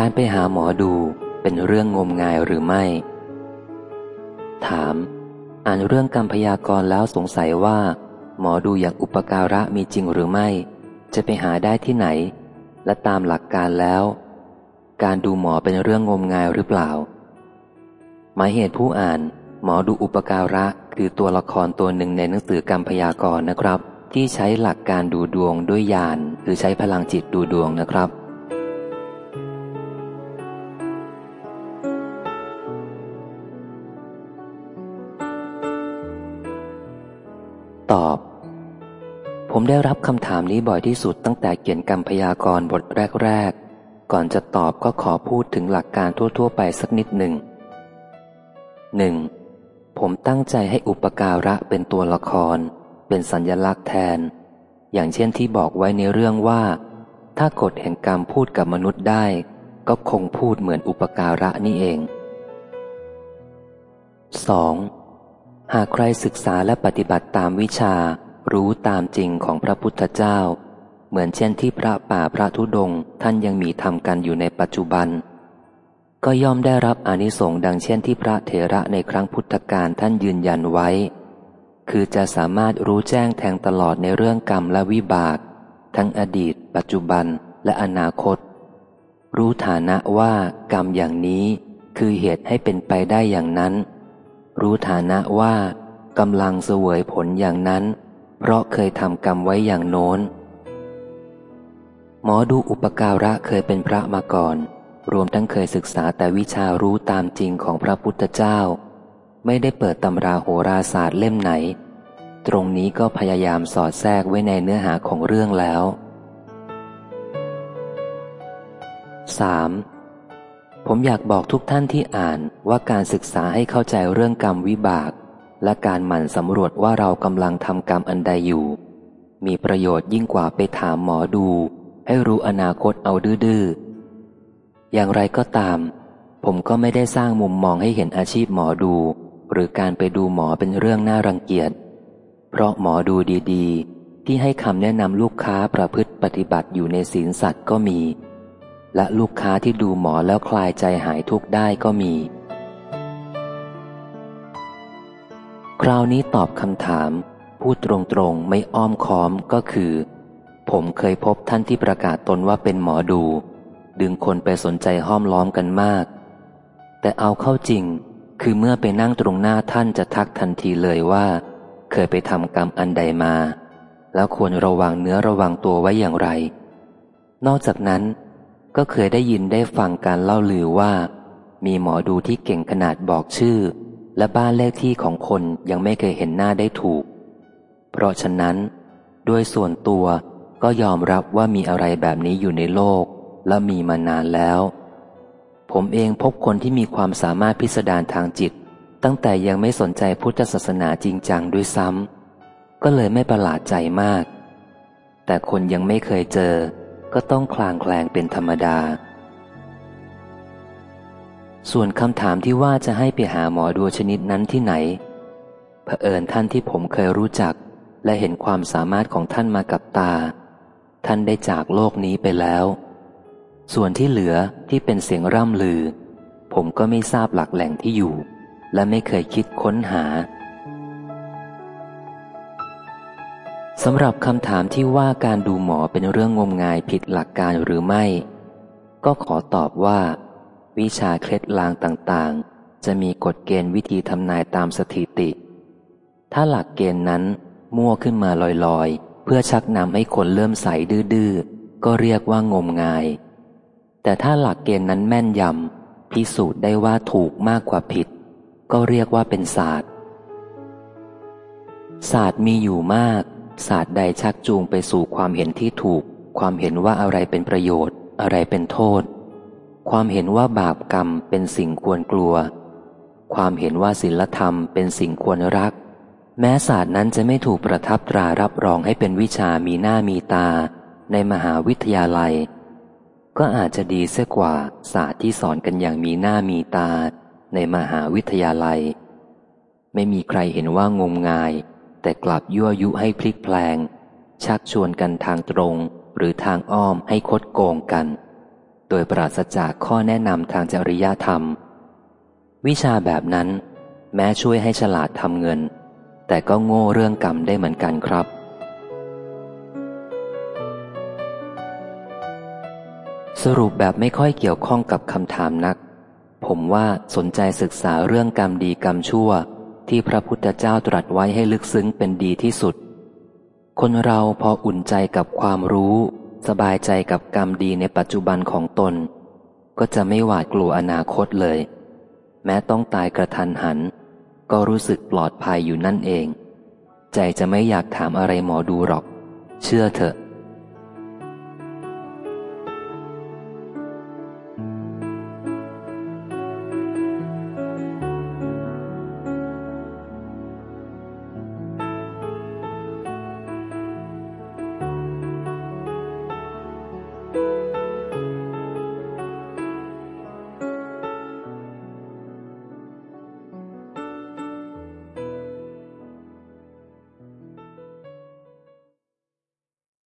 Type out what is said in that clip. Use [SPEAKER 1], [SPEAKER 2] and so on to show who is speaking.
[SPEAKER 1] การไปหาหมอดูเป็นเรื่องงมงายหรือไม่ ถาม อ่านเรื่องกรรมพยากรณ์แล้วสงสัยว่า หมอดูอย่างอุปการะมีจริงหรือไม่ จะไปหาได้ที่ไหน และตามหลักการแล้ว การดูหมอเป็นเรื่องงมงายหรือเปล่า หมายเหตุผู้อ่าน หมอดูอุปการะคือตัวละครตัวหนึ่งในหนังสือกรรมพยากรณ์นะครับ ที่ใช้หลักการดูดวงด้วยญาณหรือใช้พลังจิตดูดวงนะครับ ผมได้รับคำถามนี้บ่อยที่สุดตั้งแต่เขียนกรรมพยากรณ์บทแรก ๆ ก่อนจะตอบก็ขอพูดถึงหลักการทั่ว ๆ ไปสักนิดหนึ่งหนึ่งผมตั้งใจให้อุปการะเป็นตัวละคร เป็นสัญญลักษณ์แทน อย่างเช่นที่บอกไว้ในเรื่องว่า ถ้ากฎแห่งกรรมพูดกับมนุษย์ได้ ก็คงพูดเหมือนอุปการะนี่เอง 2. หากใครศึกษาและปฏิบัติตามวิชา รู้ตามจริงของพระพุทธเจ้า เหมือนเช่นที่พระป่าพระธุดงท่านยังมีทำกันอยู่ในปัจจุบัน ก็ย่อมได้รับอนิสงส์ดังเช่นที่พระเถระในครั้งพุทธกาลท่านยืนยันไว้ คือจะสามารถรู้แจ้งแทงตลอดในเรื่องกรรมและวิบาก ทั้งอดีต ปัจจุบันและอนาคต รู้ฐานะว่ากรรมอย่างนี้คือเหตุให้เป็นไปได้อย่างนั้น รู้ฐานะว่ากำลังเสวยผลอย่างนั้น เพราะเคยทำกรรมไว้อย่างโน้น หมอดูอุปการะเคยเป็นพระมาก่อน รวมทั้งเคยศึกษาแต่วิชารู้ตามจริงของพระพุทธเจ้า ไม่ได้เปิดตำราโหราศาสตร์เล่มไหน ตรงนี้ก็พยายามสอดแทรกไว้ในเนื้อหาของเรื่องแล้ว 3. ผมอยากบอกทุกท่านที่อ่านว่าการศึกษาให้เข้าใจเรื่องกรรมวิบาก และการหมั่นสำรวจว่าเรากำลังทำกรรมอันใดอยู่ มีประโยชน์ยิ่งกว่าไปถามหมอดู ให้รู้อนาคตเอาดื้ออย่างไรก็ตาม ผมก็ไม่ได้สร้างมุมมองให้เห็นอาชีพหมอดู หรือการไปดูหมอเป็นเรื่องน่ารังเกียจ เพราะหมอดูดีๆ ที่ให้คำแนะนำลูกค้าประพฤติปฏิบัติอยู่ในศีลสัตว์ก็มี และลูกค้าที่ดูหมอแล้วคลายใจหายทุกข์ได้ก็มี คราวนี้ตอบคำถาม พูดตรงๆไม่อ้อมค้อมก็คือ ผมเคยพบท่านที่ประกาศตนว่าเป็นหมอดู ดึงคนไปสนใจห้อมล้อมกันมาก แต่เอาเข้าจริง คือเมื่อไปนั่งตรงหน้าท่านจะทักทันทีเลยว่า เคยไปทำกรรมอันใดมา แล้วควรระวังเนื้อระวังตัวไว้อย่างไร นอกจากนั้น ก็เคยได้ยินได้ฟังการเล่าลือว่า มีหมอดูที่เก่งขนาดบอกชื่อ และบ้านเลขที่ของคนยังไม่เคยเห็นหน้าได้ถูก เพราะฉะนั้น ด้วยส่วนตัวก็ยอมรับว่ามีอะไรแบบนี้อยู่ในโลก และมีมานานแล้ว ผมเองพบคนที่มีความสามารถพิสดารทางจิต ตั้งแต่ยังไม่สนใจพุทธศาสนาจริงจังด้วยซ้ำก็เลยไม่ประหลาดใจมาก แต่คนยังไม่เคยเจอ ก็ต้องคลางแคลงเป็นธรรมดา ส่วนคำถามที่ว่าจะให้ไปหาหมอดูชนิดนั้นที่ไหน เผอิญท่านที่ผมเคยรู้จัก และเห็นความสามารถของท่านมากับตา ท่านได้จากโลกนี้ไปแล้ว ส่วนที่เหลือที่เป็นเสียงร่ำลือ ผมก็ไม่ทราบหลักแหล่งที่อยู่ และไม่เคยคิดค้นหาสำหรับคำถามที่ว่าการดูหมอเป็นเรื่องงมงายผิดหลักการหรือไม่ ก็ขอตอบว่า วิชาเคล็ดลางต่างๆ จะมีกฎเกณฑ์วิธีทำนายตามสถิติ ถ้าหลักเกณฑ์นั้นมั่วขึ้นมาลอยๆ เพื่อชักนำให้คนเริ่มใสดื้อๆ ก็เรียกว่างมงาย แต่ถ้าหลักเกณฑ์นั้นแม่นยำพิสูจน์ได้ว่าถูกมากกว่าผิด ก็เรียกว่าเป็นศาสตร์ ศาสตร์มีอยู่มาก ศาสตร์ใดชักจูงไปสู่ความเห็นที่ถูก ความเห็นว่าอะไรเป็นประโยชน์ อะไรเป็นโทษ ความเห็นว่าบาปกรรมเป็นสิ่งควรกลัว ความเห็นว่าศีลธรรมเป็นสิ่งควรรัก แม้ศาสตร์นั้นจะไม่ถูกประทับตรารับรองให้เป็นวิชามีหน้ามีตา ในมหาวิทยาลัย ก็อาจจะดีเสียกว่าศาสตร์ที่สอนกันอย่างมีหน้ามีตา ในมหาวิทยาลัย ไม่มีใครเห็นว่างมงาย แต่กลับยั่วยุให้พลิกแปลง ชักชวนกันทางตรงหรือทางอ้อมให้คดโกงกัน โดยปราศจากข้อแนะนำทางจริยธรรม วิชาแบบนั้น แม้ช่วยให้ฉลาดทำเงิน แต่ก็โง่เรื่องกรรมได้เหมือนกันครับ สรุปแบบไม่ค่อยเกี่ยวข้องกับคำถามนัก ผมว่าสนใจศึกษาเรื่องกรรมดีกรรมชั่ว ที่พระพุทธเจ้าตรัสไว้ให้ลึกซึ้งเป็นดีที่สุด คนเราพออุ่นใจกับความรู้ สบายใจกับกรรมดีในปัจจุบันของตน ก็จะไม่หวาดกลัวอนาคตเลย แม้ต้องตายกระทันหัน ก็รู้สึกปลอดภัยอยู่นั่นเอง ใจจะไม่อยากถามอะไรหมอดูหรอก เชื่อเถอะ